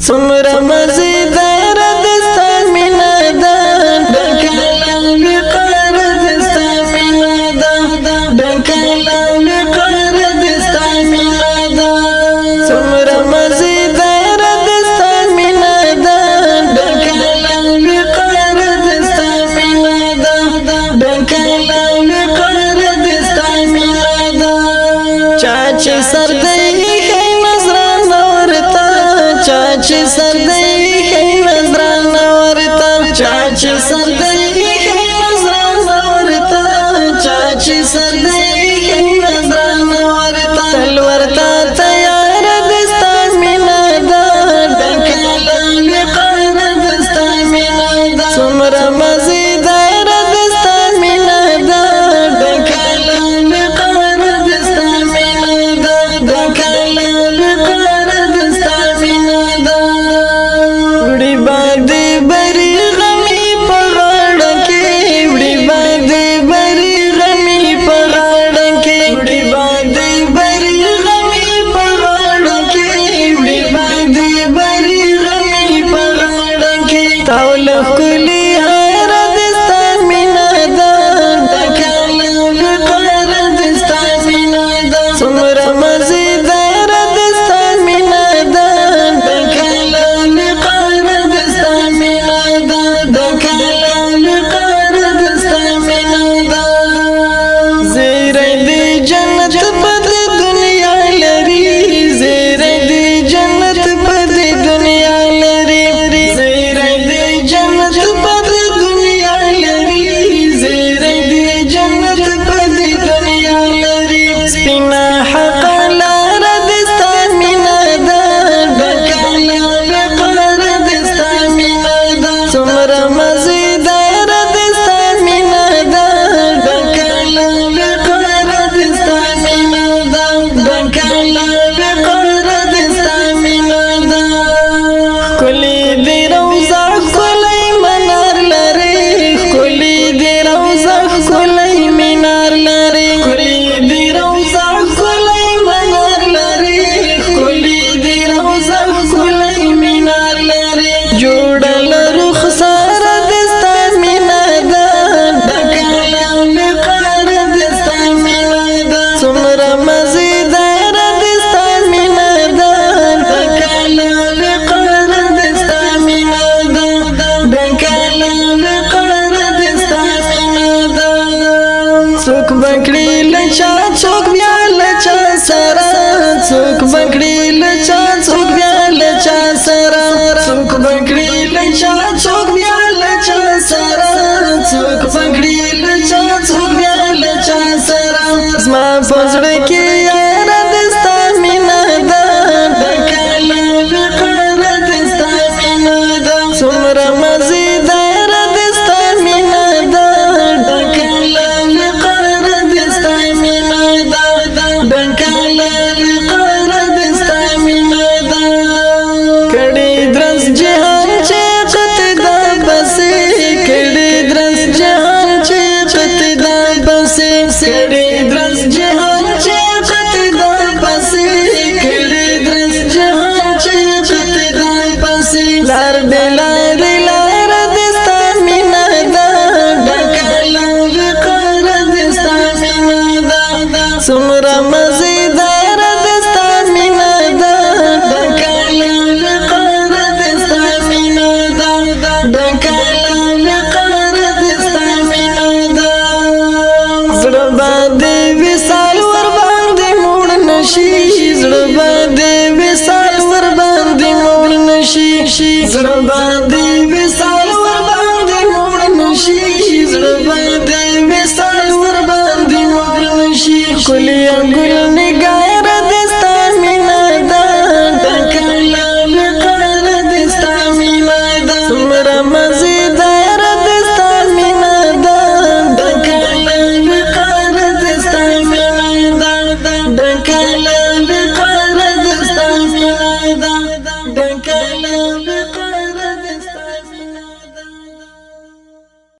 سمره مزیدار دستا مینا ده ډکلم لقار دستا مینا ده ډکلم सदा څوک بکړي لچا څوک بیا لچا سره څوک بکړي لچا څوک بیا لچا سره څوک بکړي لچا सृ जॾहिं दाल पसी खिले दृष्य दाल पसी घर दिल نشي زړه باندې مثال ور باندې وړ نشي زړه باندې مثال ور باندې وړ نشي کلی ګل نگاه را دستا مینا دا ټکلا لکړه دستا مینا دا سمرمز